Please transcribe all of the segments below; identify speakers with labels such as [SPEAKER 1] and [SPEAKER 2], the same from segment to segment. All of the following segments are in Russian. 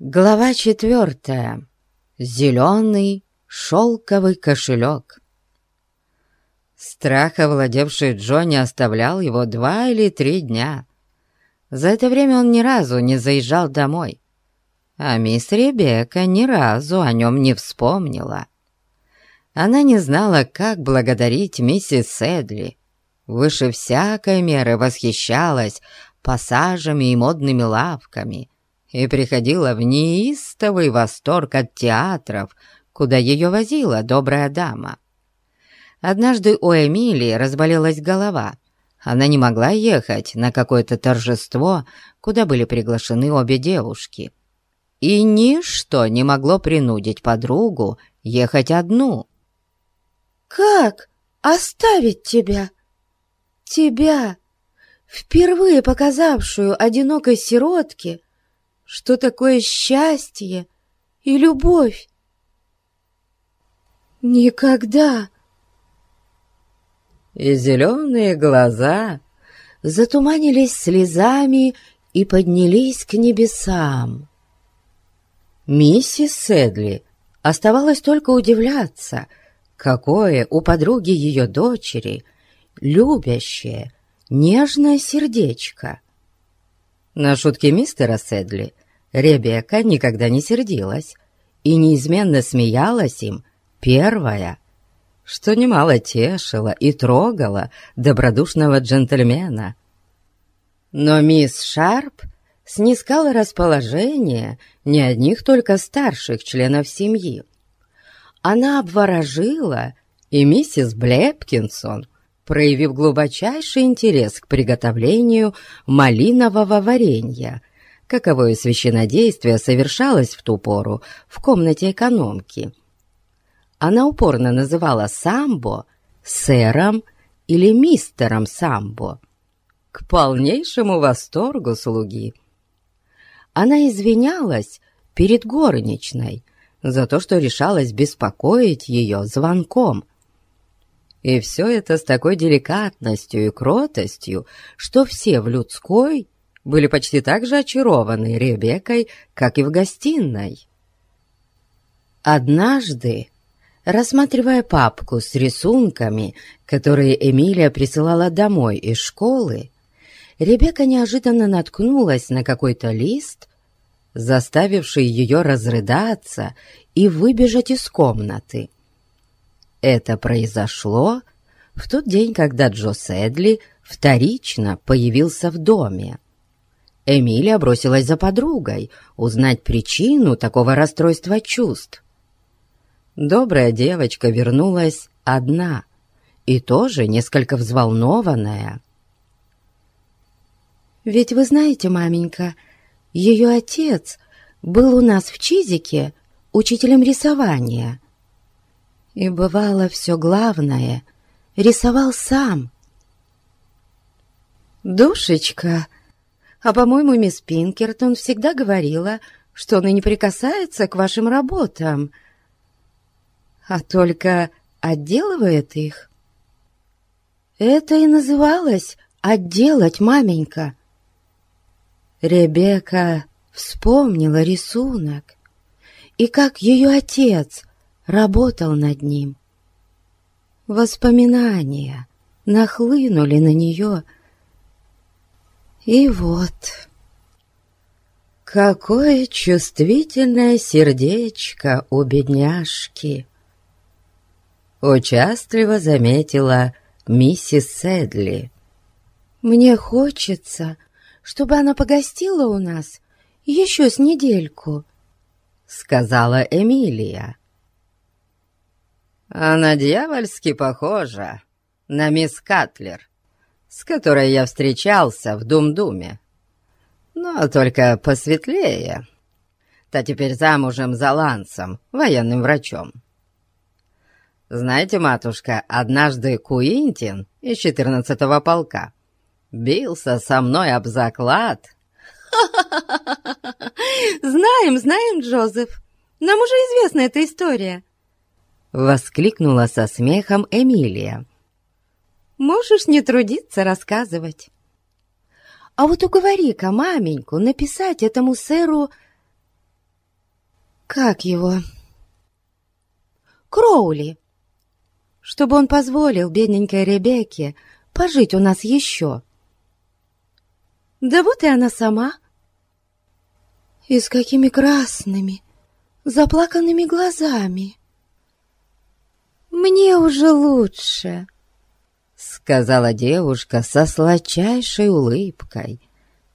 [SPEAKER 1] Глава четвертая. Зеленый шелковый кошелек. Страх, овладевший Джо, не оставлял его два или три дня. За это время он ни разу не заезжал домой, а мисс Ребекка ни разу о нем не вспомнила. Она не знала, как благодарить миссис Сэдли. Выше всякой меры восхищалась пассажами и модными лавками и приходила в неистовый восторг от театров, куда ее возила добрая дама. Однажды у Эмилии разболелась голова. Она не могла ехать на какое-то торжество, куда были приглашены обе девушки. И ничто не могло принудить подругу ехать одну.
[SPEAKER 2] «Как оставить тебя? Тебя, впервые показавшую одинокой сиротке, что такое счастье и любовь? Никогда!»
[SPEAKER 1] И зеленые глаза затуманились слезами и поднялись к небесам. Миссис Седли оставалось только удивляться, какое у подруги ее дочери любящее, нежное сердечко. На шутки мистера Седли Ребекка никогда не сердилась и неизменно смеялась им первая, что немало тешило и трогало добродушного джентльмена. Но мисс Шарп снискала расположение не одних только старших членов семьи. Она обворожила и миссис Блепкинсон, проявив глубочайший интерес к приготовлению малинового варенья, каковое священнодействие совершалось в ту пору в комнате экономки. Она упорно называла Самбо сэром или мистером Самбо, к полнейшему восторгу слуги. Она извинялась перед горничной за то, что решалась беспокоить ее звонком – и все это с такой деликатностью и кротостью, что все в людской были почти так же очарованы Ребеккой, как и в гостиной. Однажды, рассматривая папку с рисунками, которые Эмилия присылала домой из школы, Ребекка неожиданно наткнулась на какой-то лист, заставивший ее разрыдаться и выбежать из комнаты. Это произошло в тот день, когда Джо Сэдли вторично появился в доме. Эмилия бросилась за подругой узнать причину такого расстройства чувств. Добрая девочка вернулась одна и тоже несколько взволнованная.
[SPEAKER 2] «Ведь вы знаете, маменька, ее отец был у нас в Чизике учителем рисования и бывало все главное рисовал сам. «Душечка, а, по-моему, мисс Пинкертон всегда говорила, что он и не прикасается к вашим работам, а только отделывает их». Это и называлось «отделать, маменька». Ребекка вспомнила рисунок, и как ее отец работал над ним. Воспоминания нахлынули на нее, и вот...
[SPEAKER 1] Какое чувствительное сердечко у бедняжки! Участливо заметила миссис Сэдли.
[SPEAKER 2] Мне хочется, чтобы она погостила у нас еще с недельку,
[SPEAKER 1] сказала Эмилия. Она дьявольски похожа на мисс Катлер, с которой я встречался в Дум-Думе. Но только посветлее. Та теперь замужем за Лансом, военным врачом. Знаете, матушка, однажды Куинтин из 14-го полка бился со мной об заклад.
[SPEAKER 2] Знаем, знаем, Джозеф. Нам уже известна эта история.
[SPEAKER 1] Воскликнула со смехом Эмилия.
[SPEAKER 2] «Можешь не трудиться рассказывать. А вот уговори-ка маменьку написать этому сэру как его? Кроули, чтобы он позволил бедненькой Ребекке пожить у нас еще. Да вот и она сама. И с какими красными, заплаканными глазами. Мне уже лучше, — сказала девушка со сладчайшей улыбкой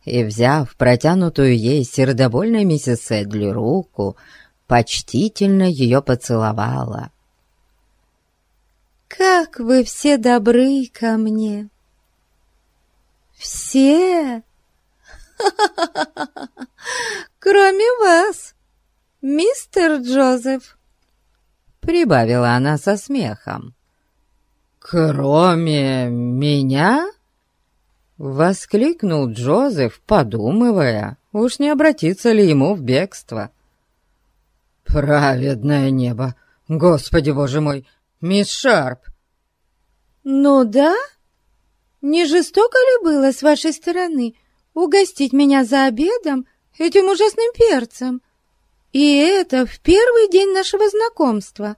[SPEAKER 2] и, взяв протянутую ей сердобольной миссис Эдли руку, почтительно ее поцеловала. «Как вы все добры ко мне!» «Все!» «Кроме вас, мистер Джозеф!» Прибавила она со смехом.
[SPEAKER 1] «Кроме меня?» Воскликнул Джозеф, подумывая, уж не обратиться ли ему в бегство. «Праведное небо! Господи, боже мой! Мисс Шарп!»
[SPEAKER 2] «Ну да? Не жестоко ли было с вашей стороны угостить меня за обедом этим ужасным перцем? И это в первый день нашего знакомства.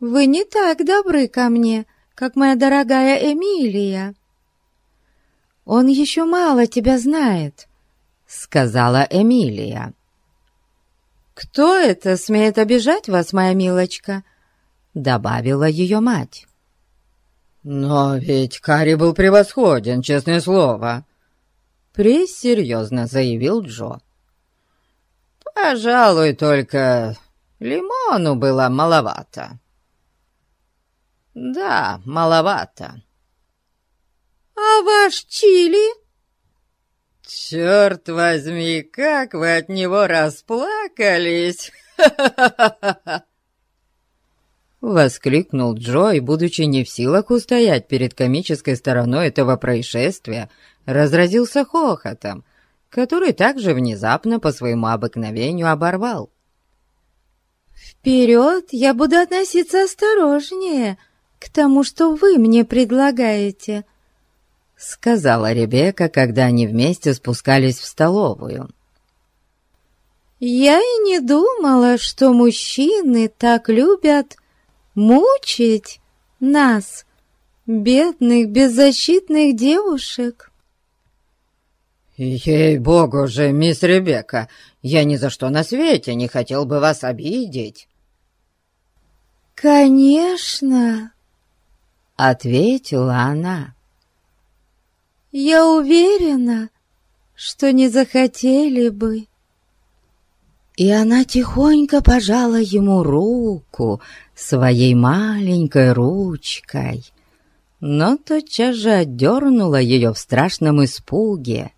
[SPEAKER 2] Вы не так добры ко мне, как моя дорогая Эмилия». «Он еще мало тебя знает», — сказала Эмилия. «Кто это смеет обижать вас, моя милочка?» — добавила ее мать.
[SPEAKER 1] «Но ведь Карри был превосходен, честное слово», — пресерьезно заявил Джо. «Пожалуй, только лимону было маловато». «Да, маловато».
[SPEAKER 2] «А ваш чили?»
[SPEAKER 1] «Черт возьми, как вы от него расплакались!» Воскликнул Джой, будучи не в силах устоять перед комической стороной этого происшествия, разразился хохотом, который также внезапно по своему обыкновению оборвал.
[SPEAKER 2] «Вперед я буду относиться осторожнее к тому, что вы мне предлагаете», — сказала Ребекка, когда они вместе спускались в столовую. «Я и не думала, что мужчины так любят мучить нас, бедных беззащитных девушек.
[SPEAKER 1] «Ей-богу же, мисс Ребекка, я ни за что на свете не хотел бы вас обидеть!»
[SPEAKER 2] «Конечно!» — ответила она. «Я уверена, что не захотели бы». И она тихонько пожала ему руку своей маленькой ручкой, но тотчас же отдернула ее в страшном испуге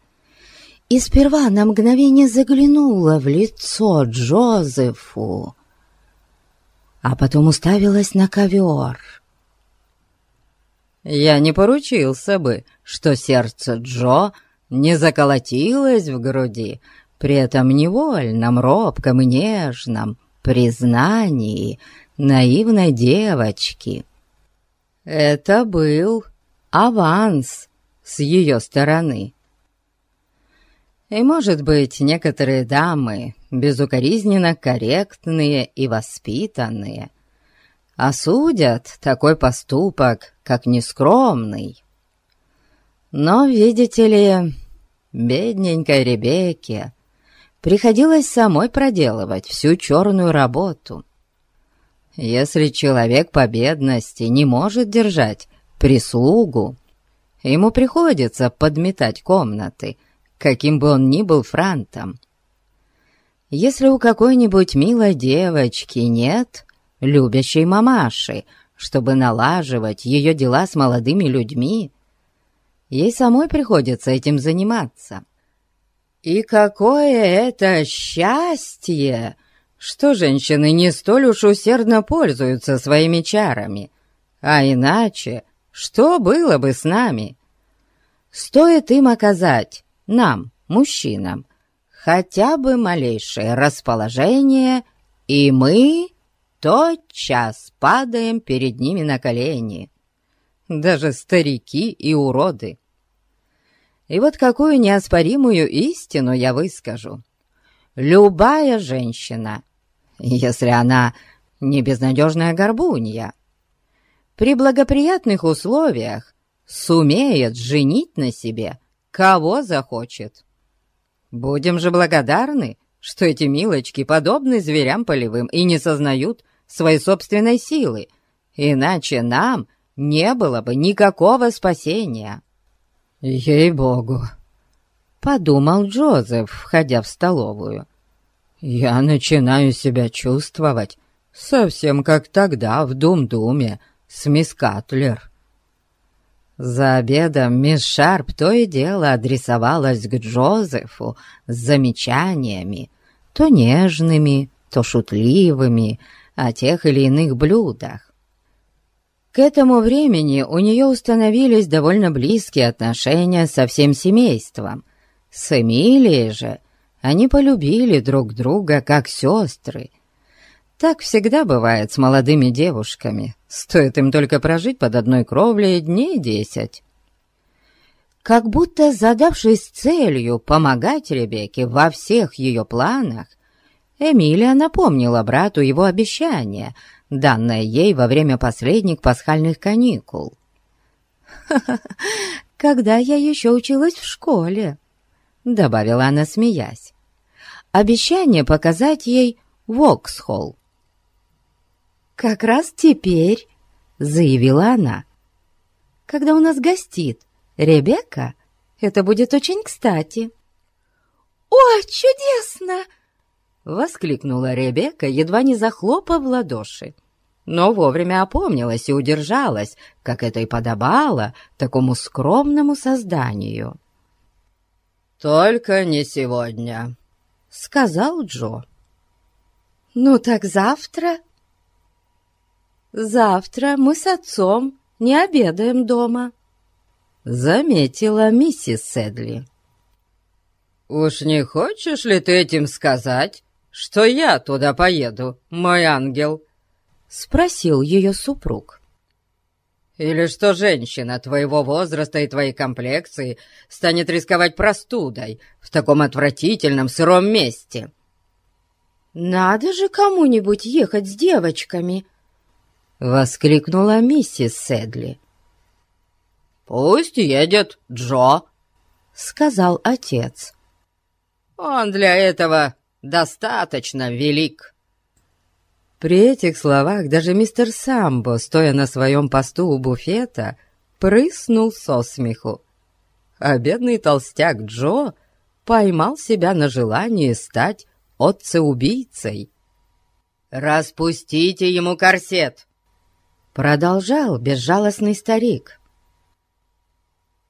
[SPEAKER 2] и сперва на мгновение заглянула в лицо Джозефу, а потом уставилась на ковер.
[SPEAKER 1] «Я не поручился бы, что сердце Джо не заколотилось в груди при этом невольном, робком и нежном признании наивной девочки. Это был аванс с ее стороны. И, может быть, некоторые дамы, безукоризненно корректные и воспитанные, осудят такой поступок, как нескромный. Но, видите ли, бедненькой Ребекке приходилось самой проделывать всю черную работу. Если человек по бедности не может держать прислугу, ему приходится подметать комнаты, каким бы он ни был франтом. Если у какой-нибудь милой девочки нет любящей мамаши, чтобы налаживать ее дела с молодыми людьми, ей самой приходится этим заниматься. И какое это счастье, что женщины не столь уж усердно пользуются своими чарами. А иначе, что было бы с нами? Стоит им оказать, нам, мужчинам, хотя бы малейшее расположение, и мы тотчас падаем перед ними на колени. Даже старики и уроды. И вот какую неоспоримую истину я выскажу. Любая женщина если она не безнадежная горбунья. При благоприятных условиях сумеет женить на себе, кого захочет. Будем же благодарны, что эти милочки подобны зверям полевым и не сознают своей собственной силы, иначе нам не было бы никакого спасения. «Ей-богу!» — подумал Джозеф, входя в столовую. «Я начинаю себя чувствовать совсем как тогда в Дум-Думе с мисс Катлер». За обедом мисс Шарп то и дело адресовалась к Джозефу с замечаниями, то нежными, то шутливыми, о тех или иных блюдах. К этому времени у нее установились довольно близкие отношения со всем семейством. С Эмилией же они полюбили друг друга как сестры. Так всегда бывает с молодыми девушками, стоит им только прожить под одной кровлей дней десять. Как будто задавшись целью помогать Ребекке во всех ее планах, Эмилия напомнила брату его обещание, данное ей во время последних пасхальных каникул. «Ха-ха, когда я еще училась в школе», — добавила она, смеясь. «Обещание показать ей Воксхолл». «Как раз теперь», — заявила она, — «когда у нас гостит Ребекка, это будет очень кстати».
[SPEAKER 2] «О, чудесно!»
[SPEAKER 1] — воскликнула Ребекка, едва не захлопав в ладоши. Но вовремя опомнилась и удержалась, как это и подобало такому скромному созданию. «Только не сегодня», — сказал Джо.
[SPEAKER 2] «Ну так завтра?» «Завтра мы с отцом не обедаем дома», —
[SPEAKER 1] заметила миссис Седли. «Уж не хочешь ли ты этим сказать, что я туда поеду, мой ангел?» — спросил ее супруг. «Или что женщина твоего возраста и твоей комплекции станет рисковать простудой в таком отвратительном сыром месте?»
[SPEAKER 2] «Надо же кому-нибудь ехать с девочками!»
[SPEAKER 1] — воскликнула миссис Седли. «Пусть едет Джо», — сказал отец. «Он для этого достаточно велик». При этих словах даже мистер Самбо, стоя на своем посту у буфета, прыснул со смеху. А бедный толстяк Джо поймал себя на желании стать отцеубийцей. «Распустите ему корсет!» Продолжал безжалостный старик.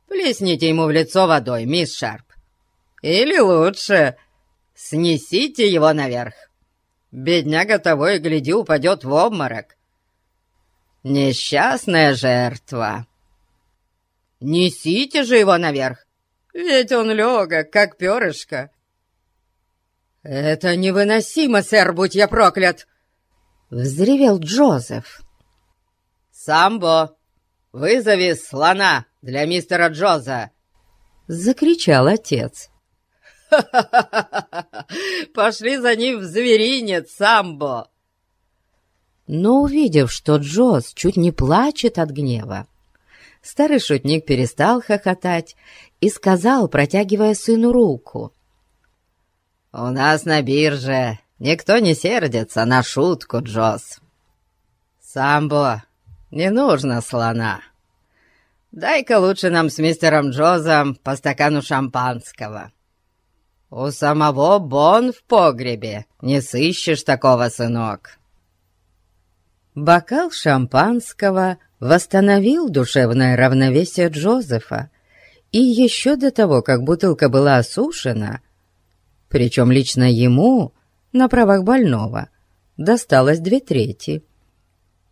[SPEAKER 1] «Плесните ему в лицо водой, мисс Шарп. Или лучше, Снесите его наверх. Бедняга того и гляди упадет в обморок. Несчастная жертва. Несите же его наверх, ведь он легок, как перышко. «Это невыносимо, сэр, будь я проклят!» — взревел Джозеф. «Самбо, вызови слона для мистера Джоза!» — закричал отец. Пошли за ним в зверинец, Самбо!» Но увидев, что Джоз чуть не плачет от гнева, старый шутник перестал хохотать и сказал, протягивая сыну руку. «У нас на бирже никто не сердится на шутку, Джоз. Самбо, не нужно слона. Дай-ка лучше нам с мистером Джозом по стакану шампанского». «У самого Бон в погребе не сыщешь такого, сынок!» Бокал шампанского восстановил душевное равновесие Джозефа, и еще до того, как бутылка была осушена, причем лично ему, на правах больного, досталось две трети.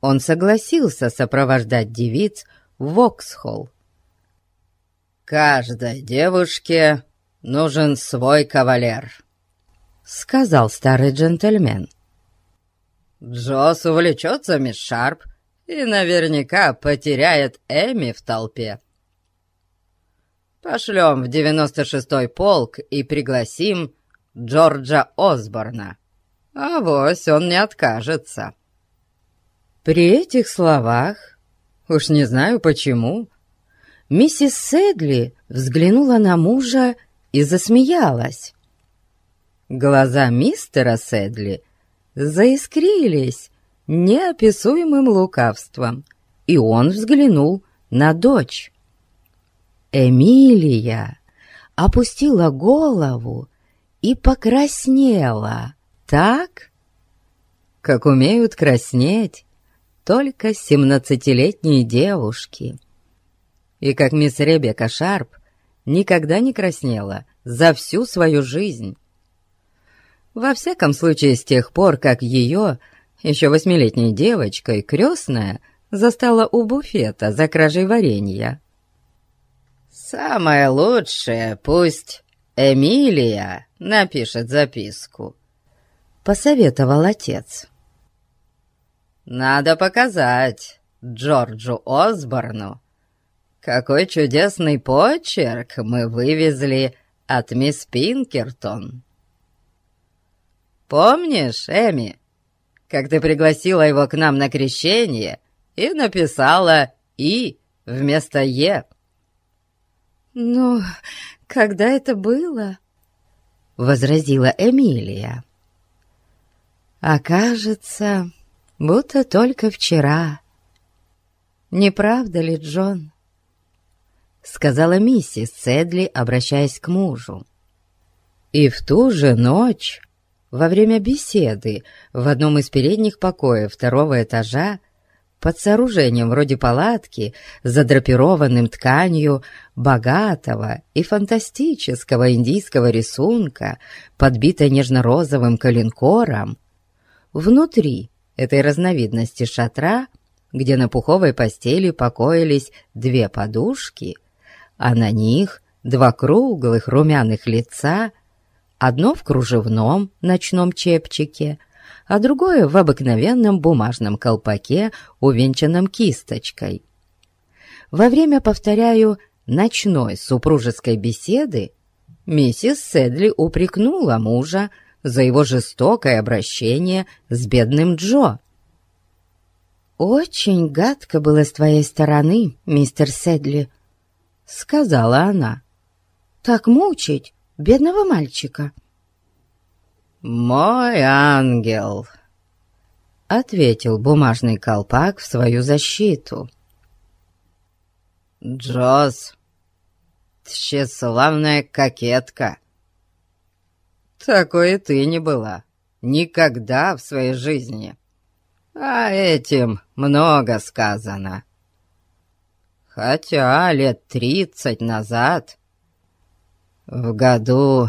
[SPEAKER 1] Он согласился сопровождать девиц в Воксхолл. «Каждой девушке нужен свой кавалер», — сказал старый джентльмен. «Джосс увлечется, мисс Шарп, и наверняка потеряет Эми в толпе. Пошлем в девяносто шестой полк и пригласим Джорджа Осборна. а вось он не откажется». При этих словах, уж не знаю почему, миссис Седли взглянула на мужа и засмеялась. Глаза мистера Седли заискрились неописуемым лукавством, и он взглянул на дочь. Эмилия опустила голову и покраснела так, как умеют краснеть только семнадцатилетние девушки. И как мисс Ребекка Шарп никогда не краснела за всю свою жизнь. Во всяком случае, с тех пор, как ее, еще восьмилетней девочкой, крестная, застала у буфета за кражей варенья. «Самое лучшее пусть Эмилия напишет записку», — посоветовал отец. «Надо показать Джорджу Осборну, какой чудесный почерк мы вывезли от мисс Пинкертон». Помнишь, Эми, как ты пригласила его к нам на крещение и написала «и» вместо «е»?»
[SPEAKER 2] «Ну, когда это было?» — возразила Эмилия. «Окажется, будто только вчера. Не правда ли, Джон?» — сказала миссис Седли, обращаясь к мужу. И в ту же ночь во время беседы в одном из передних покоев второго этажа под сооружением вроде палатки, задрапированным тканью богатого и фантастического индийского рисунка, подбитой нежно-розовым коленкором, внутри этой разновидности шатра, где на пуховой постели покоились две подушки, а на них два круглых румяных лица Одно в кружевном ночном чепчике, а другое в обыкновенном бумажном колпаке, увенчанном кисточкой. Во время, повторяю, ночной супружеской беседы миссис Седли упрекнула мужа за его жестокое обращение с бедным Джо. «Очень гадко было с твоей стороны, мистер Седли», — сказала она. «Так мучить бедного мальчика».
[SPEAKER 1] «Мой ангел!» — ответил бумажный колпак в свою защиту. «Джоз, тщеславная кокетка! Такой ты не была никогда в своей жизни, а этим много сказано. Хотя лет тридцать назад в году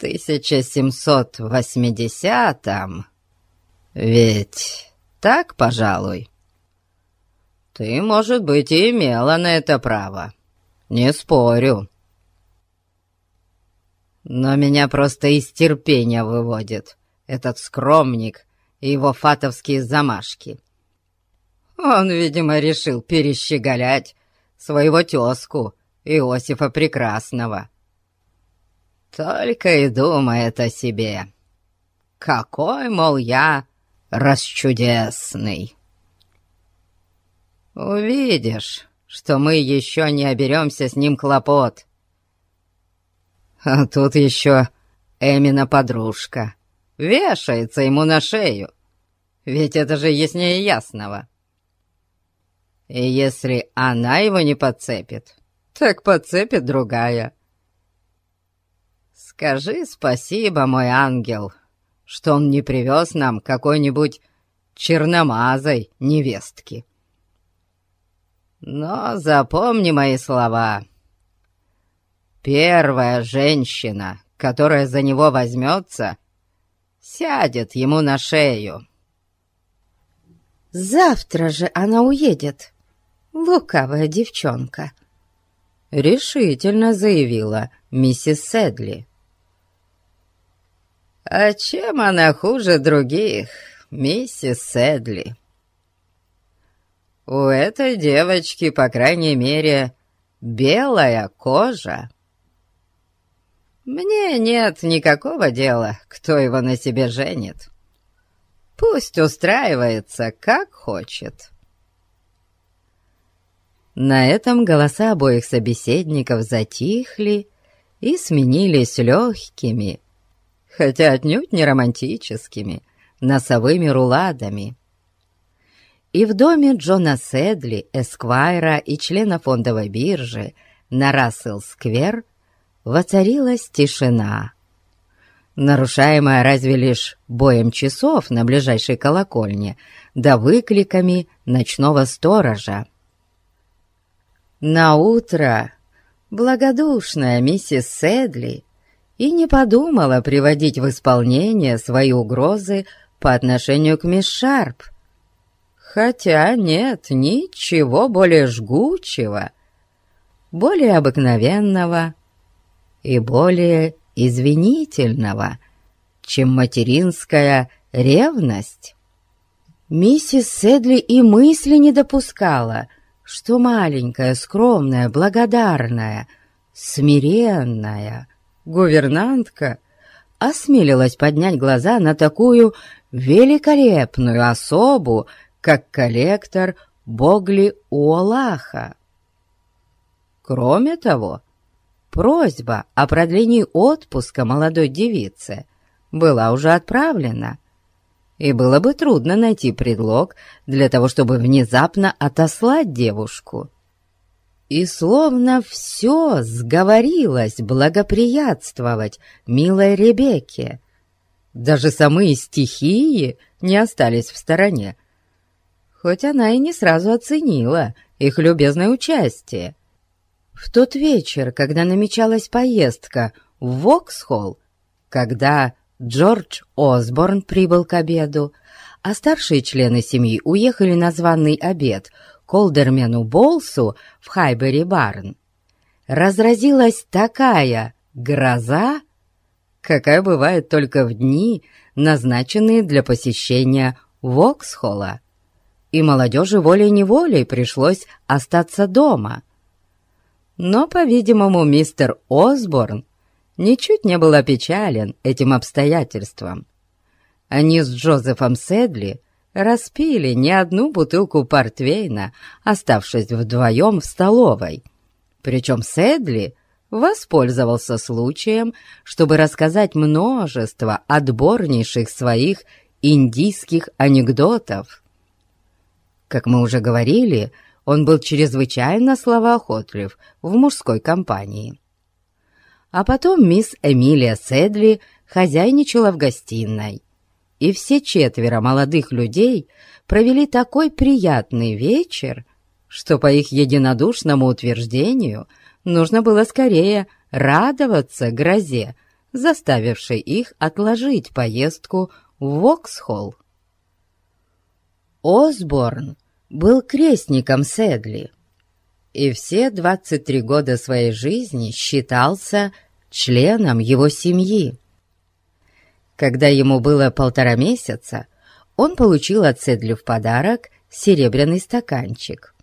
[SPEAKER 1] 1780-м, ведь так, пожалуй, ты, может быть, и имела на это право, не спорю. Но меня просто из терпения выводит этот скромник и его фатовские замашки. Он, видимо, решил перещеголять своего тезку Иосифа Прекрасного. Только и думает о себе. Какой, мол, я расчудесный. Увидишь, что мы еще не оберемся с ним клопот. А тут еще Эмина подружка вешается ему на шею, ведь это же яснее ясного. И если она его не подцепит, так подцепит другая. Скажи спасибо, мой ангел, что он не привез нам какой-нибудь черномазой невестки. Но запомни мои слова. Первая женщина, которая за него возьмется, сядет ему на шею.
[SPEAKER 2] Завтра же она уедет, лукавая девчонка —— решительно заявила миссис Седли.
[SPEAKER 1] «А чем она хуже других, миссис Седли?» «У этой девочки, по крайней мере, белая кожа». Мне нет никакого дела, кто его на себе женит. Пусть устраивается, как хочет». На этом голоса обоих собеседников затихли и сменились легкими, хотя отнюдь не романтическими, носовыми руладами. И в доме Джона Седли, Эсквайра и члена фондовой биржи на Рассел-сквер воцарилась тишина, нарушаемая разве лишь боем часов на ближайшей колокольне да выкликами ночного сторожа. На утро благодушная миссис Седли и не подумала приводить в исполнение свои угрозы по отношению к мисс Шарп. Хотя нет ничего более жгучего, более обыкновенного и более извинительного, чем материнская ревность. Миссис Седли и мысли не допускала — что маленькая, скромная, благодарная, смиренная гувернантка осмелилась поднять глаза на такую великолепную особу, как коллектор Богли Уолаха. Кроме того, просьба о продлении отпуска молодой девице была уже отправлена, и было бы трудно найти предлог для того, чтобы внезапно отослать девушку. И словно все сговорилось благоприятствовать милой Ребекке. Даже самые стихии не остались в стороне, хоть она и не сразу оценила их любезное участие. В тот вечер, когда намечалась поездка в Воксхолл, когда Джордж Осборн прибыл к обеду, а старшие члены семьи уехали на званый обед к Олдермену Болсу в Хайбери-Барн. Разразилась такая гроза, какая бывает только в дни, назначенные для посещения Воксхолла, и молодежи волей-неволей пришлось остаться дома. Но, по-видимому, мистер Осборн ничуть не был опечален этим обстоятельством. Они с Джозефом Седли распили не одну бутылку портвейна, оставшись вдвоем в столовой. Причем Седли воспользовался случаем, чтобы рассказать множество отборнейших своих индийских анекдотов. Как мы уже говорили, он был чрезвычайно словоохотлив в мужской компании а потом мисс Эмилия Седли хозяйничала в гостиной. И все четверо молодых людей провели такой приятный вечер, что по их единодушному утверждению нужно было скорее радоваться грозе, заставившей их отложить поездку в Воксхолл. Осборн был крестником Седли, и все 23 года своей жизни считался членом его семьи. Когда ему было полтора месяца, он получил от Седли в подарок серебряный стаканчик,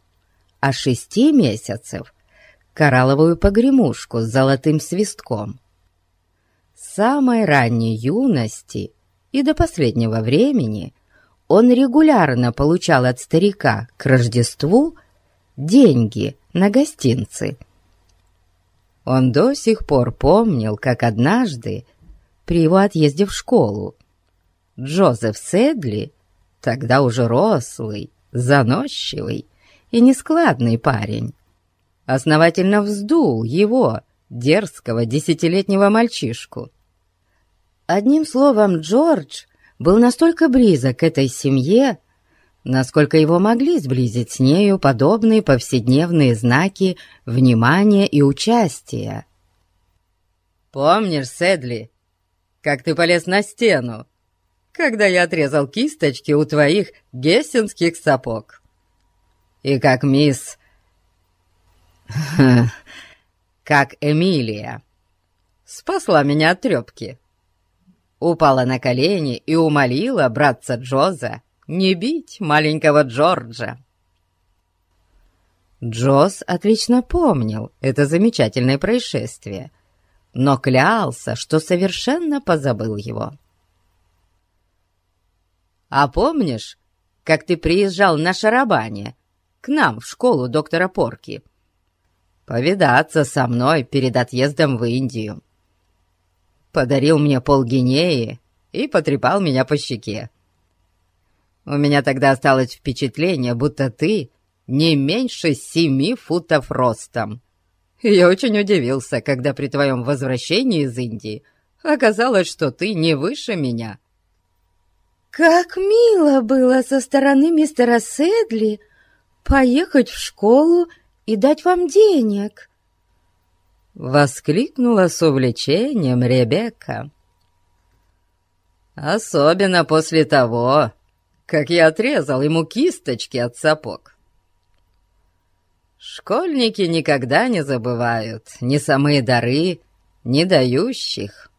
[SPEAKER 1] а шести месяцев — коралловую погремушку с золотым свистком. С самой ранней юности и до последнего времени он регулярно получал от старика к Рождеству деньги на гостинцы. Он до сих пор помнил, как однажды, при его отъезде в школу, Джозеф Седли, тогда уже рослый, заносчивый и нескладный парень, основательно вздул его, дерзкого десятилетнего мальчишку. Одним словом, Джордж был настолько близок к этой семье, насколько его могли сблизить с нею подобные повседневные знаки внимания и участия. «Помнишь, Седли, как ты полез на стену, когда я отрезал кисточки у твоих гессенских сапог? И как мисс... как Эмилия спасла меня от трепки?» Упала на колени и умолила братца Джоза не бить маленького Джорджа. Джоз отлично помнил это замечательное происшествие, но клялся, что совершенно позабыл его. «А помнишь, как ты приезжал на шарабане к нам в школу доктора Порки?» «Повидаться со мной перед отъездом в Индию. Подарил мне полгинеи и потрепал меня по щеке. У меня тогда осталось впечатление, будто ты не меньше семи футов ростом. Я очень удивился, когда при твоем возвращении из Индии оказалось, что ты не выше меня.
[SPEAKER 2] Как мило было со стороны мистера Седли поехать в школу и дать вам денег!»
[SPEAKER 1] Воскликнула с увлечением Ребекка. «Особенно после того, как я отрезал ему кисточки от сапог. Школьники никогда не забывают ни самые дары, ни дающих.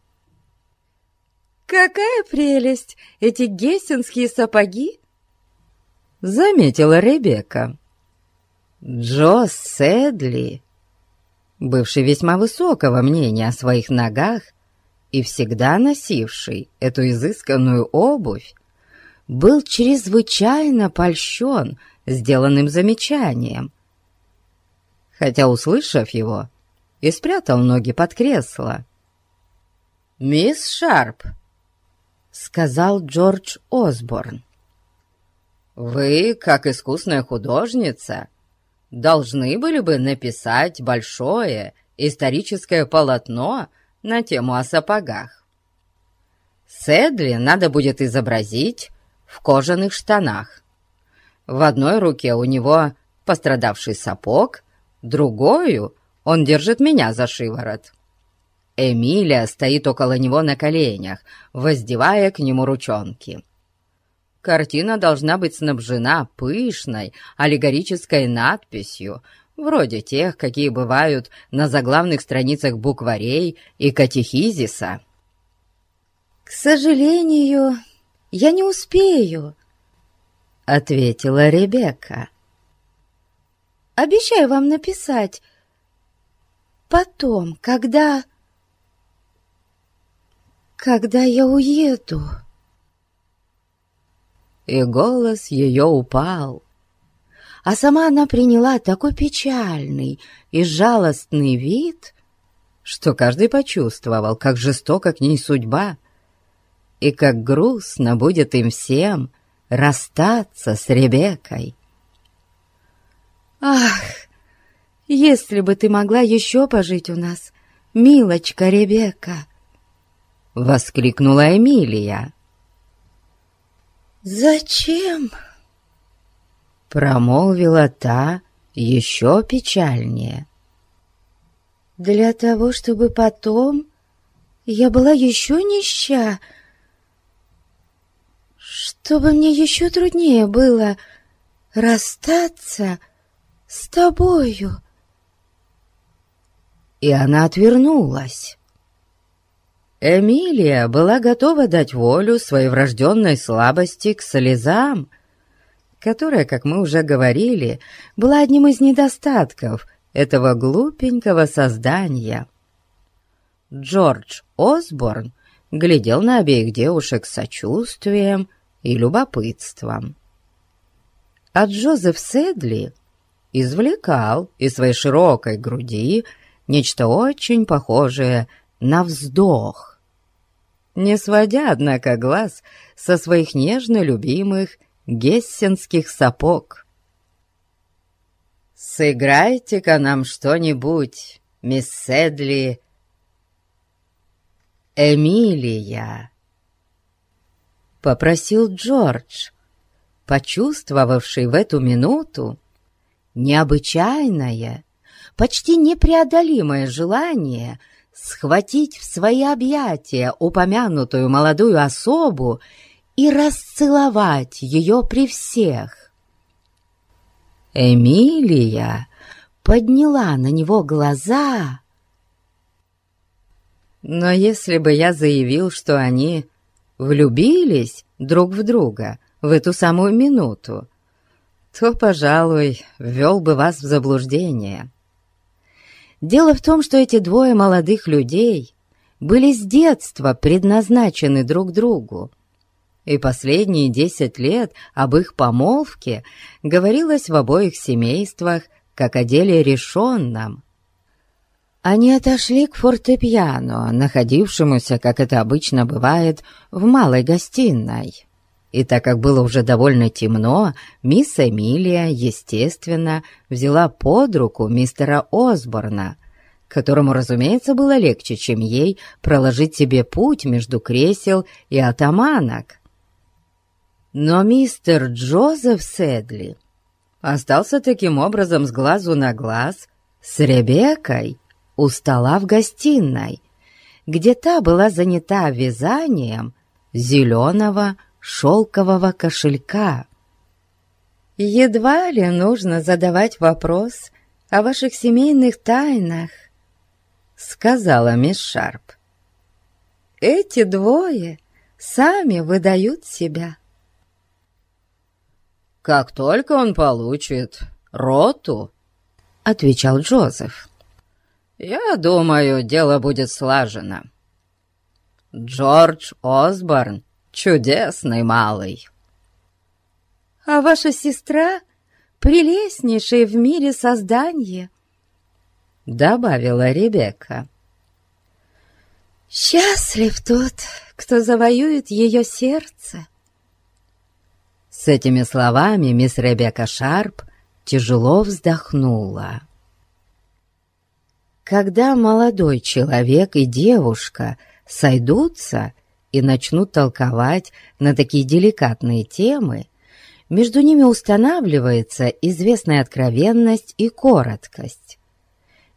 [SPEAKER 2] «Какая прелесть! Эти гессенские сапоги!»
[SPEAKER 1] Заметила Ребекка. Джо Седли, бывший весьма высокого мнения о своих ногах и всегда носивший эту изысканную обувь, был чрезвычайно польщен сделанным замечанием хотя, услышав его, и спрятал ноги под кресло. «Мисс Шарп», — сказал Джордж Осборн, — «вы, как искусная художница, должны были бы написать большое историческое полотно на тему о сапогах. Седли надо будет изобразить в кожаных штанах. В одной руке у него пострадавший сапог, другую он держит меня за шиворот. Эмилия стоит около него на коленях, воздевая к нему ручонки. Картина должна быть снабжена пышной аллегорической надписью, вроде тех, какие бывают на заглавных страницах букварей и катехизиса.
[SPEAKER 2] «К сожалению, я не успею», — ответила Ребекка. Обещаю вам написать. Потом, когда... Когда я уеду.
[SPEAKER 1] И голос ее упал. А сама она приняла такой печальный и жалостный вид, что каждый почувствовал, как жестоко к ней судьба, и как грустно будет им всем расстаться с Ребеккой.
[SPEAKER 2] «Ах, если бы ты могла еще пожить у нас, милочка Ребекка!»
[SPEAKER 1] — воскликнула Эмилия.
[SPEAKER 2] «Зачем?»
[SPEAKER 1] — промолвила та еще печальнее.
[SPEAKER 2] «Для того, чтобы потом я была еще нища, чтобы мне еще труднее было расстаться с тобою!»
[SPEAKER 1] И она отвернулась. Эмилия была готова дать волю своей врожденной слабости к слезам, которая, как мы уже говорили, была одним из недостатков этого глупенького создания. Джордж Осборн глядел на обеих девушек с сочувствием и любопытством. А Джозеф Седли извлекал из своей широкой груди нечто очень похожее на вздох, не сводя, однако, глаз со своих нежно любимых гессенских сапог. «Сыграйте-ка нам что-нибудь, мисс Седли!» «Эмилия!» — попросил Джордж, почувствовавший в эту минуту, необычайное, почти непреодолимое желание схватить в свои объятия упомянутую молодую особу и расцеловать ее при всех. Эмилия подняла на него глаза. Но если бы я заявил, что они влюбились друг в друга в эту самую минуту, то, пожалуй, ввел бы вас в заблуждение.
[SPEAKER 2] Дело в том, что эти двое молодых людей были с детства предназначены друг другу. И последние десять лет об их помолвке говорилось в обоих семействах как о деле решенном. Они отошли к фортепиано, находившемуся, как это обычно бывает, в малой гостиной. И так как было уже довольно темно, мисс Эмилия, естественно, взяла под руку мистера Осборна, которому, разумеется, было легче, чем ей, проложить себе путь между кресел и атаманок. Но мистер Джозеф Седли остался таким образом с глазу на глаз с Ребеккой у стола в гостиной, где та была занята вязанием зеленого шелкового кошелька. «Едва ли нужно задавать вопрос о ваших семейных тайнах», — сказала мисс Шарп. «Эти двое сами выдают себя».
[SPEAKER 1] «Как только он получит роту», — отвечал Джозеф, — «я думаю, дело будет слажено. Джордж Осборн чудесный малый».
[SPEAKER 2] «А ваша сестра — прелестнейшее в мире создание», — добавила Ребекка. «Счастлив тот, кто завоюет ее сердце». С этими словами мисс Ребекка Шарп тяжело вздохнула. Когда молодой человек и девушка сойдутся и начнут толковать на такие деликатные темы, между ними устанавливается известная откровенность и короткость.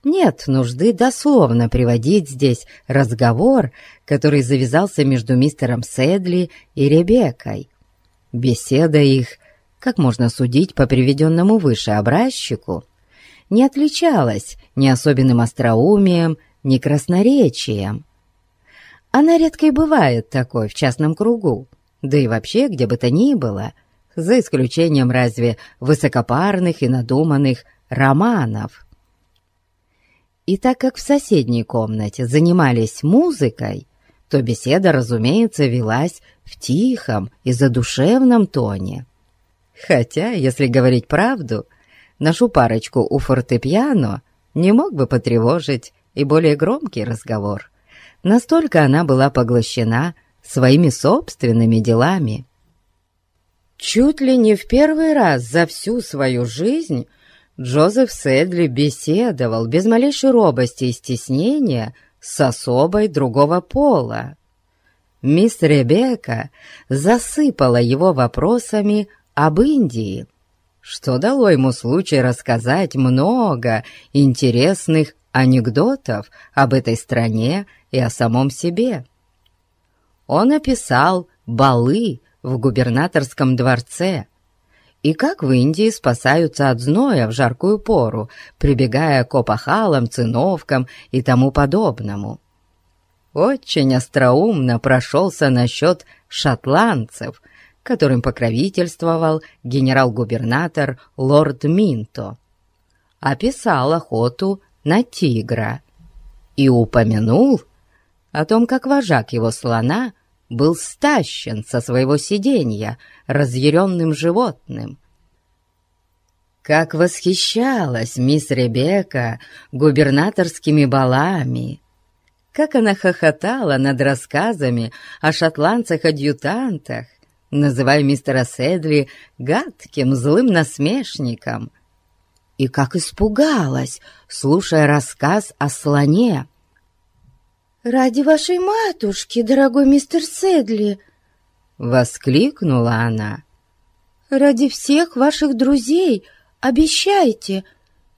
[SPEAKER 2] Нет нужды дословно приводить здесь разговор, который завязался между мистером Седли и Ребеккой. Беседа их, как можно судить по приведенному выше образчику, не отличалась ни особенным остроумием, ни красноречием. Она редко и бывает такой в частном кругу, да и вообще где бы то ни было, за исключением разве высокопарных и надуманных романов. И так как в соседней комнате занимались музыкой, то беседа, разумеется, велась в тихом и задушевном тоне. Хотя, если говорить правду, нашу парочку у фортепиано не мог бы потревожить и более громкий разговор. Настолько она была поглощена своими собственными делами. Чуть ли не в первый раз за всю свою жизнь Джозеф Седли беседовал без малейшей робости и стеснения с особой другого пола. Мисс Ребекка засыпала его вопросами об Индии, что дало ему случай рассказать много интересных анекдотов об этой стране и о самом себе. Он описал балы в губернаторском дворце и как в Индии спасаются от зноя в жаркую пору, прибегая к опахалам, циновкам и тому подобному. Очень остроумно прошелся насчет шотландцев, которым покровительствовал генерал-губернатор лорд Минто. Описал охоту на тигра и упомянул о том, как вожак его слона был стащен со своего сиденья разъяренным животным. Как восхищалась мисс Ребекка губернаторскими балами! Как она хохотала над рассказами о шотландцах-адъютантах, называя мистера Седли гадким злым насмешником. И как испугалась, слушая рассказ о слоне, «Ради вашей матушки, дорогой мистер Седли!» — воскликнула она. «Ради всех ваших друзей обещайте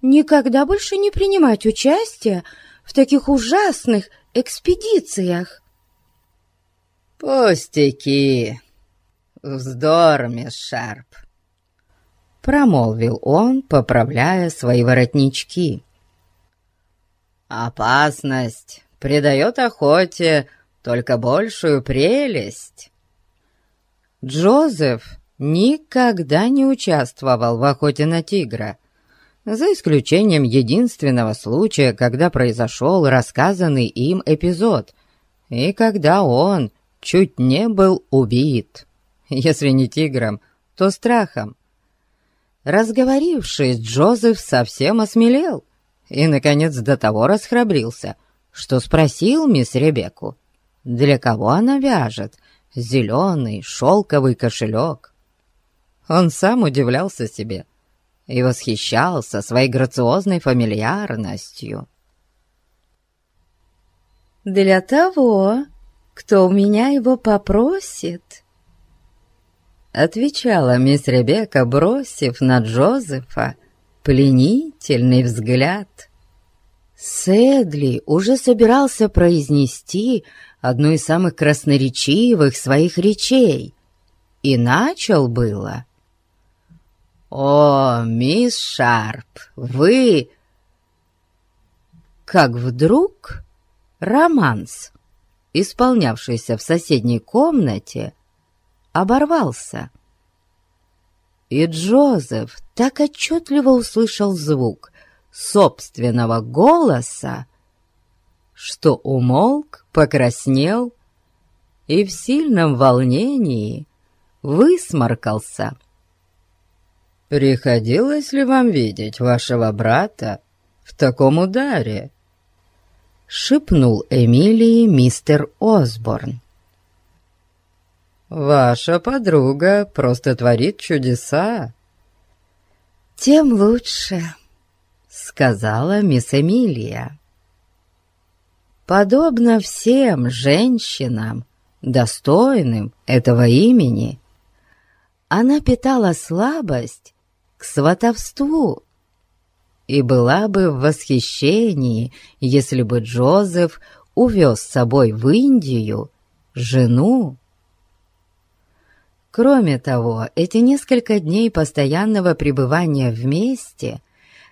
[SPEAKER 2] никогда больше не принимать участия в таких ужасных экспедициях».
[SPEAKER 1] «Пустяки! Вздор, мисс Шарп!» Промолвил он, поправляя свои воротнички. «Опасность придает охоте только большую прелесть. Джозеф никогда не участвовал в охоте на тигра, за исключением единственного случая, когда произошел рассказанный им эпизод, и когда он чуть не был убит, если не тигром, то страхом. Разговорившись, Джозеф совсем осмелел и, наконец, до того расхрабрился, что спросил мисс Ребекку, для кого она вяжет зеленый шелковый кошелек. Он сам удивлялся себе и восхищался своей грациозной фамильярностью.
[SPEAKER 2] «Для того, кто у меня его попросит», — отвечала мисс Ребекка, бросив на Джозефа пленительный взгляд. Сэдли уже собирался произнести одну из самых красноречивых своих речей и начал было. «О, мисс Шарп, вы...» Как вдруг романс, исполнявшийся в соседней комнате, оборвался. И Джозеф так отчетливо услышал звук собственного голоса, что умолк, покраснел и в сильном волнении высморкался. «Приходилось ли вам видеть вашего брата в таком ударе?» — шепнул Эмилии мистер Осборн. «Ваша подруга просто творит чудеса». «Тем лучше», — сказала мисс Эмилия. Подобно всем женщинам, достойным этого имени, она питала слабость к сватовству и была бы в восхищении, если бы Джозеф увез с собой в Индию жену, Кроме того, эти несколько дней постоянного пребывания вместе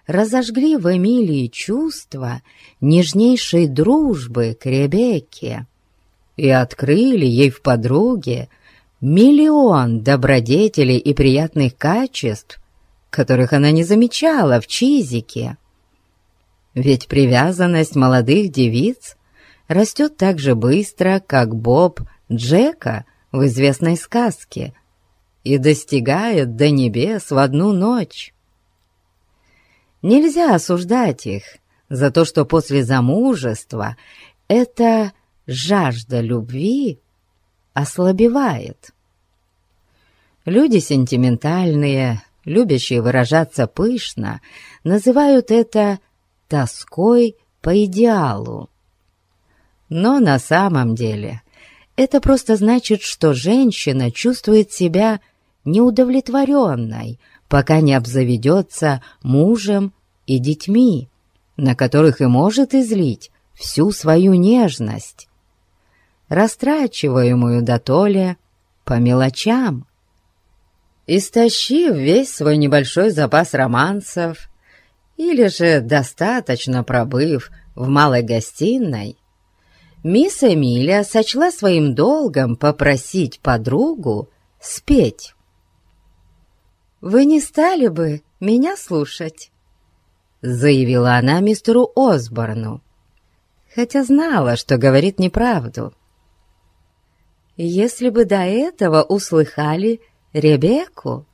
[SPEAKER 2] разожгли в Эмилии чувство нежнейшей дружбы к Ребекке и открыли ей в подруге миллион добродетелей и приятных качеств, которых она не замечала в Чизике. Ведь привязанность молодых девиц растет так же быстро, как Боб Джека в известной сказке и достигает до небес в одну ночь. Нельзя осуждать их за то, что после замужества эта жажда любви ослабевает. Люди сентиментальные, любящие выражаться пышно, называют это тоской по идеалу. Но на самом деле это просто значит, что женщина чувствует себя неудовлетворенной, пока не обзаведется мужем и детьми, на которых и может излить всю свою нежность, растрачиваемую до толи по мелочам. Истощив весь свой небольшой запас романсов, или же достаточно пробыв в малой гостиной, мисс Эмилия сочла своим долгом попросить подругу спеть. «Вы не стали бы меня слушать?» заявила она мистеру Осборну, хотя знала, что говорит неправду. «Если бы до этого услыхали Ребекку...»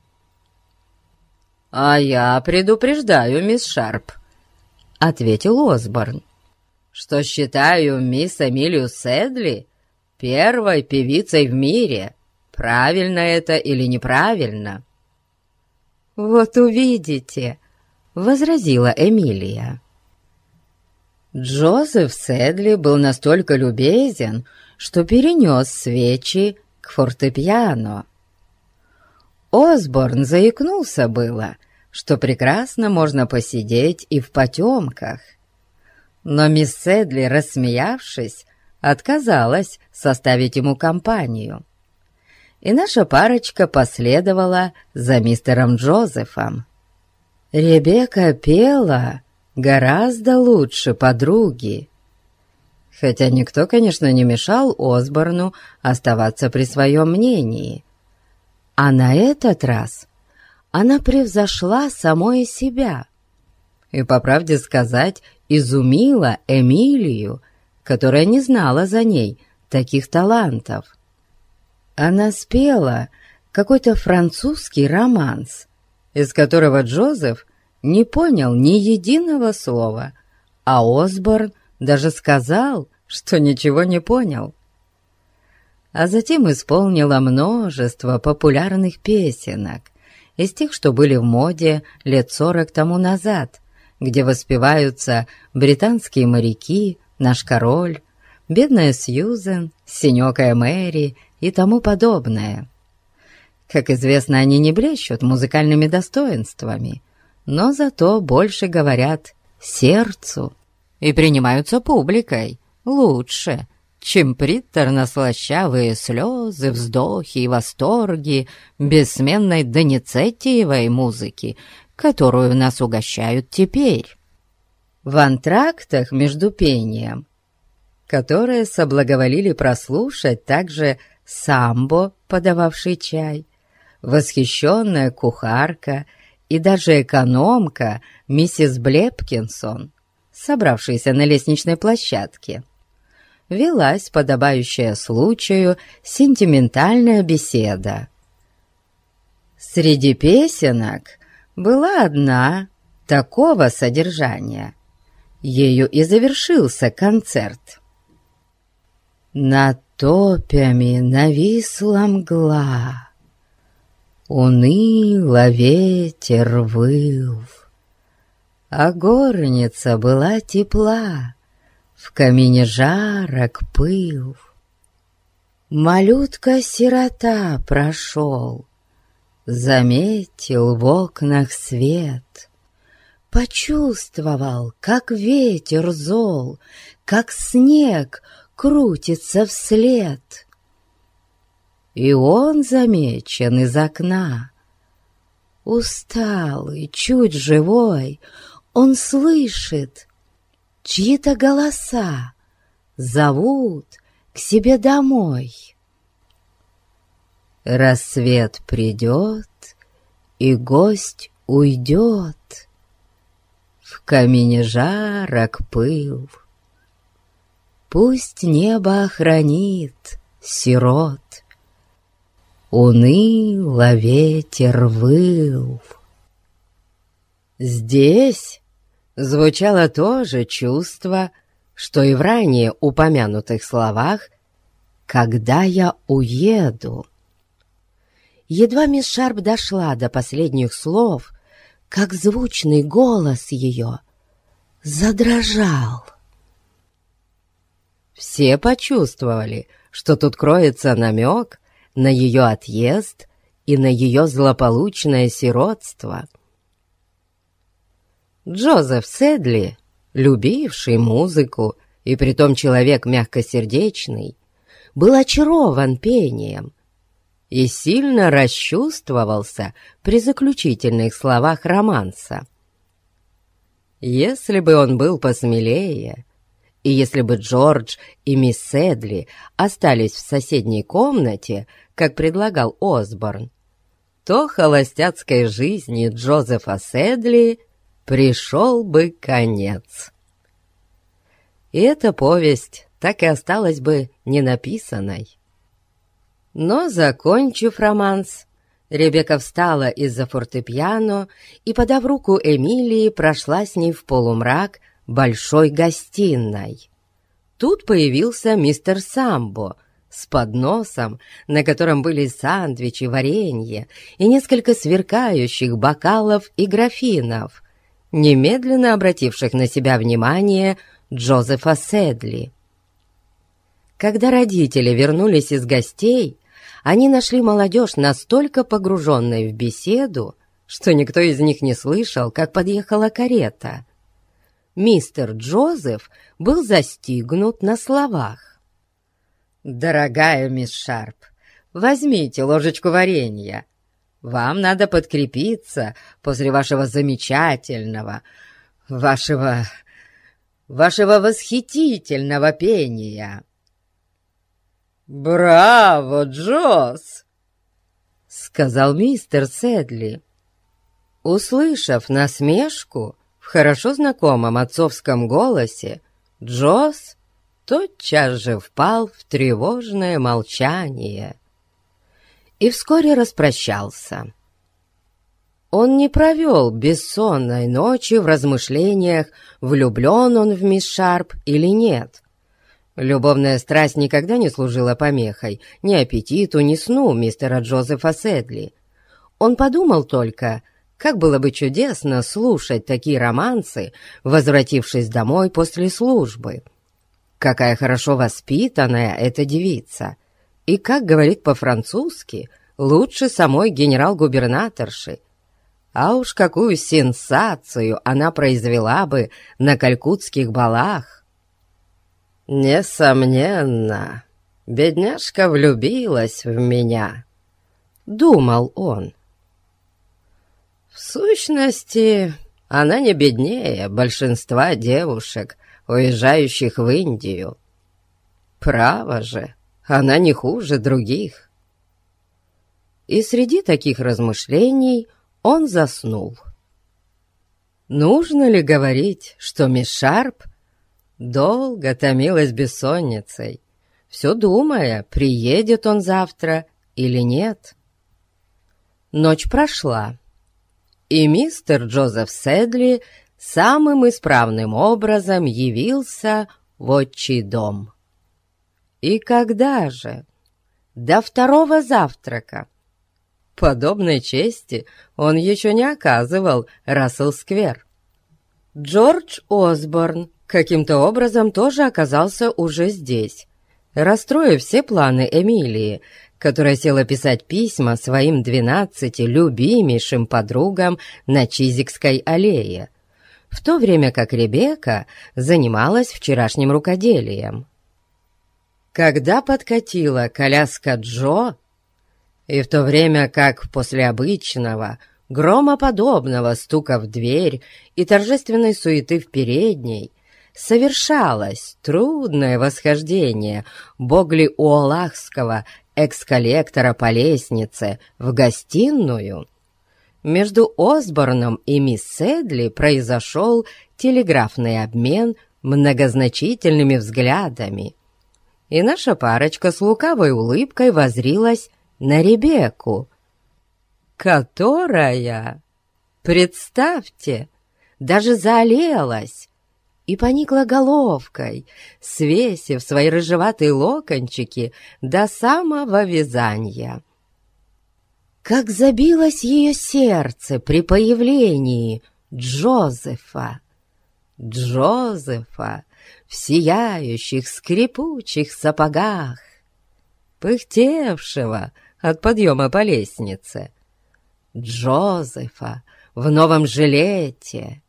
[SPEAKER 2] «А я предупреждаю, мисс Шарп», — ответил Осборн что считаю мисс Эмилию Седли первой певицей в мире. Правильно это или неправильно?» «Вот увидите», — возразила Эмилия. Джозеф Седли был настолько любезен, что перенес свечи к фортепиано. Осборн заикнулся было, что прекрасно можно посидеть и в потемках. Но мисс Седли, рассмеявшись, отказалась составить ему компанию. И наша парочка последовала за мистером Джозефом. Ребекка пела гораздо лучше подруги. Хотя никто, конечно, не мешал Осборну оставаться при своем мнении. А на этот раз она превзошла самое себя —
[SPEAKER 1] и, по правде сказать, изумила Эмилию, которая не знала за ней таких талантов. Она спела какой-то французский романс, из которого Джозеф не понял ни единого слова, а Осборн даже сказал, что ничего не понял. А затем исполнила множество популярных песенок из тех, что были в моде лет сорок тому назад, где воспеваются британские моряки, наш король, бедная Сьюзен, синёкая Мэри и тому подобное. Как известно, они не блещут музыкальными достоинствами, но зато больше говорят сердцу и принимаются публикой лучше, чем приторно-слащавые слезы, вздохи и восторги бессменной доницеттиевой музыки, которую нас угощают теперь. В антрактах между пением, которые соблаговолили прослушать также самбо, подававший чай, восхищенная кухарка и даже экономка миссис Блепкинсон, собравшаяся на лестничной площадке. Велась подобающая случаю сентиментальная беседа. Среди песенок была одна такого содержания. Ею и завершился концерт. Над топями нависла мгла, Уныло ветер выл, А горница была тепла, В камине жарок пыл. Малютка-сирота прошел, Заметил в окнах свет, Почувствовал, как ветер зол, Как снег крутится вслед. И он замечен из окна. Усталый, чуть живой, он слышит чьи-то голоса, зовут к себе домой. Рассвет придет, и гость уйдет. В камине жарок пыл. Пусть небо охранит сирот, уныло ветер выл. Здесь звучало то же чувство, что и в ранее упомянутых словах «когда я уеду». Едва мисс Шарп дошла до последних слов, как звучный голос ее задрожал. Все почувствовали, что тут кроется намек на ее отъезд и на ее злополучное сиротство. Джозеф Седли, любивший музыку и притом человек мягкосердечный, был очарован пением и сильно расчувствовался при заключительных словах романса. Если бы он был посмелее, и если бы Джордж и мисс Седли остались в соседней комнате, как предлагал Осборн, то холостяцкой жизни Джозефа Седли пришел бы конец. И эта повесть так и осталась бы ненаписанной. Но, закончив романс, Ребекка встала из-за фортепиано и, подав руку Эмилии, прошла с ней в полумрак большой гостиной. Тут появился мистер Самбо с подносом, на котором были сандвичи, варенье и несколько сверкающих бокалов и графинов, немедленно обративших на себя внимание Джозефа Седли. Когда родители вернулись из гостей, они нашли молодежь настолько погруженной в беседу, что никто из них не слышал, как подъехала карета. Мистер Джозеф был застигнут на словах. «Дорогая мисс Шарп, возьмите ложечку варенья. Вам надо подкрепиться после вашего замечательного, вашего... вашего восхитительного пения». «Браво, Джоз!» — сказал мистер Седли. Услышав насмешку, В хорошо знакомом отцовском голосе Джосс тотчас же впал в тревожное молчание и вскоре распрощался. Он не провел бессонной ночи в размышлениях, влюблен он в мисс Шарп или нет. Любовная страсть никогда не служила помехой ни аппетиту, ни сну мистера Джозефа Седли. Он подумал только, как было бы чудесно слушать такие романсы, возвратившись домой после службы. Какая хорошо воспитанная эта девица! И, как говорит по-французски, лучше самой генерал-губернаторши. А уж какую сенсацию она произвела бы на калькутских балах! «Несомненно, бедняжка влюбилась в меня», — думал он. В сущности, она не беднее большинства девушек, уезжающих в Индию. Право же, она не хуже других. И среди таких размышлений он заснул. Нужно ли говорить, что мисс Шарп долго томилась бессонницей, все думая, приедет он завтра или нет? Ночь прошла, и мистер Джозеф Седли самым исправным образом явился в отчий дом. И когда же? До второго завтрака. Подобной чести он еще не оказывал Рассел-сквер. Джордж Осборн каким-то образом тоже оказался уже здесь, расстроив все планы Эмилии, которая села писать письма своим двенадцати любимейшим подругам на Чизикской аллее, в то время как Ребекка занималась вчерашним рукоделием. Когда подкатила коляска Джо, и в то время как после обычного, громоподобного стука в дверь и торжественной суеты в передней совершалось трудное восхождение Богли Уолахского экс-коллектора по лестнице в гостиную, между Осборном и мисс Седли произошел телеграфный обмен многозначительными взглядами, и наша парочка с лукавой улыбкой возрилась на Ребекку, которая, представьте, даже залилась и поникла головкой, свесив свои рыжеватые локончики до самого вязания. Как забилось ее сердце при появлении Джозефа! Джозефа в сияющих скрипучих сапогах, пыхтевшего от подъема по лестнице, Джозефа в новом жилете,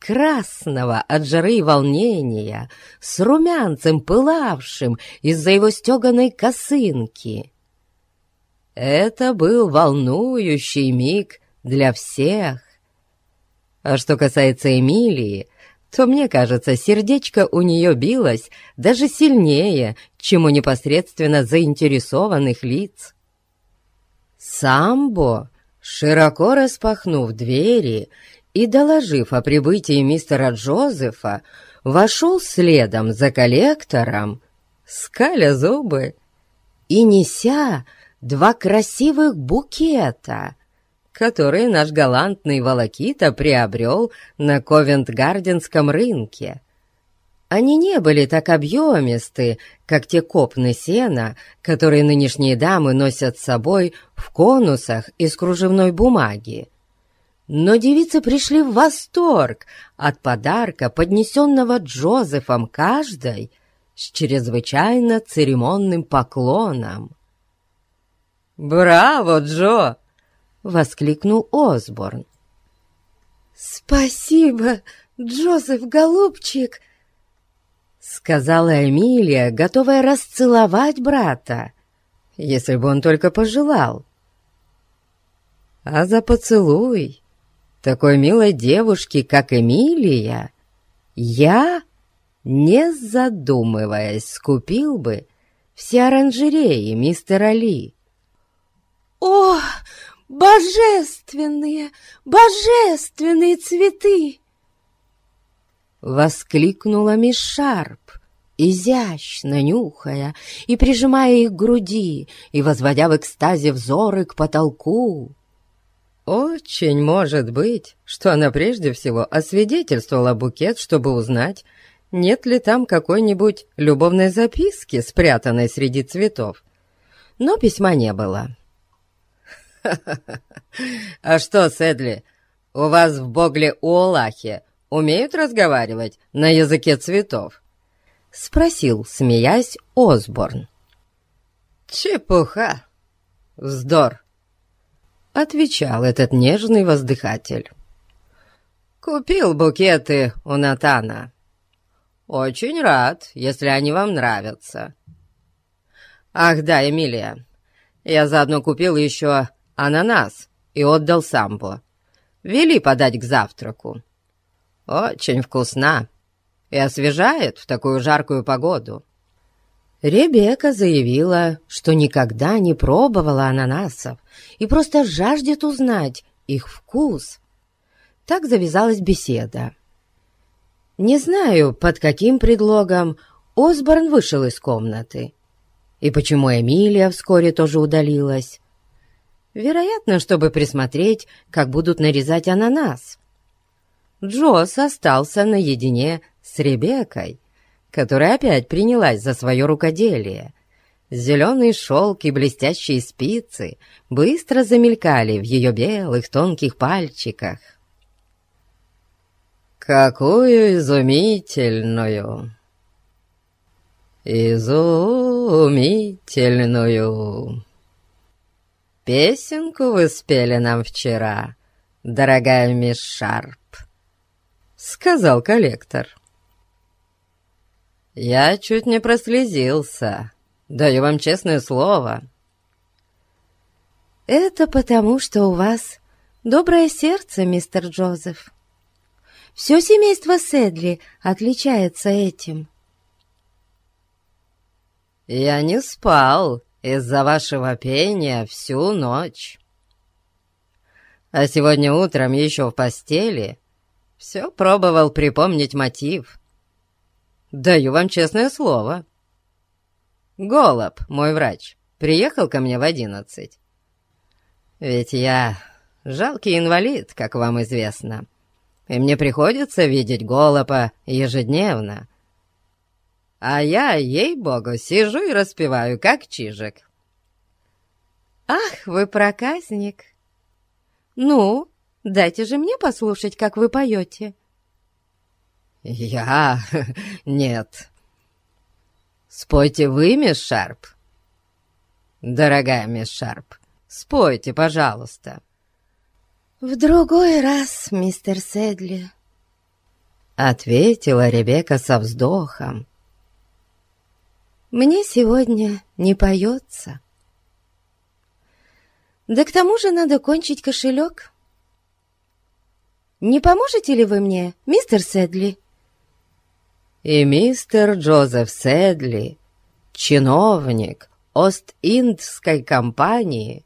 [SPEAKER 1] красного от жары и волнения, с румянцем пылавшим из-за его стеганой косынки. Это был волнующий миг для всех. А что касается Эмилии, то, мне кажется, сердечко у нее билось даже сильнее, чем у непосредственно заинтересованных лиц. Самбо, широко распахнув двери и, доложив о прибытии мистера Джозефа, вошел следом за коллектором, скаля зубы и неся два красивых букета, которые наш галантный Волокита приобрел на Ковент-Гарденском рынке. Они не были так объемисты, как те копны сена, которые нынешние дамы носят с собой в конусах из кружевной бумаги. Но девицы пришли в восторг от подарка, поднесенного Джозефом каждой, с чрезвычайно церемонным поклоном. «Браво, Джо!» — воскликнул Осборн.
[SPEAKER 2] «Спасибо, Джозеф, голубчик!» — сказала Эмилия, готовая расцеловать брата, если бы он только пожелал. А за поцелуй такой милой девушки, как Эмилия, я, не задумываясь, скупил бы все оранжереи мистера Ли.
[SPEAKER 3] «О, божественные, божественные цветы!»
[SPEAKER 2] — воскликнула мисс Шарп, изящно нюхая и прижимая их к груди и возводя в экстазе взоры к потолку.
[SPEAKER 1] Очень может быть, что она прежде всего освидетельствовала букет, чтобы узнать, нет ли там какой-нибудь любовной записки, спрятанной среди цветов. Но письма не было. «А что, Сэдли, у вас в Богле-Уолахе умеют разговаривать на языке цветов?» — спросил, смеясь, Осборн. «Чепуха! Вздор!» — отвечал этот нежный воздыхатель. «Купил букеты у Натана. Очень рад, если они вам нравятся. Ах да, Эмилия, я заодно купил еще ананас и отдал самбо. Вели подать к завтраку. Очень вкусна и освежает в такую жаркую погоду».
[SPEAKER 2] Ребекка заявила, что никогда не пробовала ананасов и просто жаждет узнать их вкус. Так завязалась беседа. Не знаю, под каким предлогом Осборн вышел из комнаты и почему Эмилия вскоре тоже удалилась. Вероятно, чтобы присмотреть, как будут нарезать ананас. Джосс остался наедине с Ребеккой, которая опять принялась за свое рукоделие. Зеленый шелк и блестящие спицы быстро замелькали в ее белых тонких пальчиках.
[SPEAKER 1] «Какую изумительную!» «Изумительную!» «Песенку вы спели нам вчера, дорогая мисс Шарп», — сказал коллектор. Я чуть не прослезился. Даю вам честное слово.
[SPEAKER 2] Это потому, что у вас доброе сердце, мистер Джозеф. Все семейство Седли отличается этим.
[SPEAKER 1] Я не спал из-за вашего пения всю ночь. А сегодня утром еще в постели все пробовал припомнить мотив — Даю вам честное слово. Голуб, мой врач, приехал ко мне в одиннадцать. Ведь я жалкий инвалид, как вам известно, и мне приходится видеть Голопа ежедневно. А я, ей-богу, сижу и распеваю, как чижик.
[SPEAKER 2] «Ах, вы проказник! Ну, дайте же мне послушать, как вы поете».
[SPEAKER 1] «Я? Нет. Спойте вы, мисс Шарп. Дорогая мисс Шарп, спойте, пожалуйста».
[SPEAKER 2] «В другой раз, мистер Седли», —
[SPEAKER 1] ответила Ребекка со вздохом.
[SPEAKER 2] «Мне сегодня не поется. Да к тому же надо кончить кошелек. Не поможете ли вы мне, мистер Седли?»
[SPEAKER 1] И мистер Джозеф Седли, чиновник Ост-Индской компании,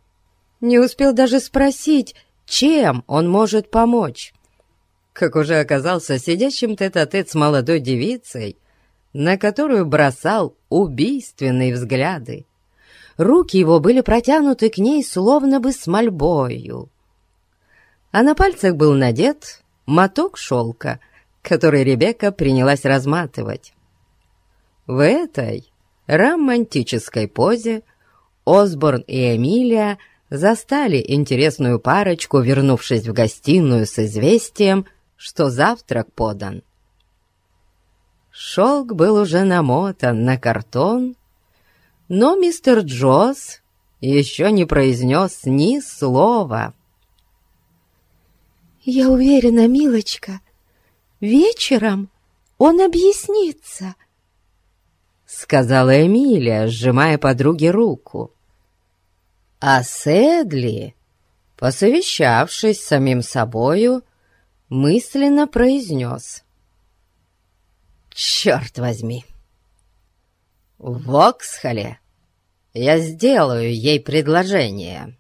[SPEAKER 1] не успел даже спросить, чем он может помочь. Как уже оказался сидящим тет-а-тет -тет с молодой девицей, на которую бросал убийственные взгляды. Руки его были протянуты к ней словно бы с мольбою. А на пальцах был надет моток шелка — который Ребекка принялась разматывать. В этой романтической позе Осборн и Эмилия застали интересную парочку, вернувшись в гостиную с известием, что завтрак подан. Шелк был уже намотан на картон, но мистер Джосс еще не произнес ни слова.
[SPEAKER 2] «Я уверена, милочка, Вечером он объяснится», —
[SPEAKER 1] сказала Эмилия, сжимая подруге руку. А Седли, посовещавшись самим собою, мысленно произнес. «Черт возьми! В Оксхоле я сделаю ей предложение».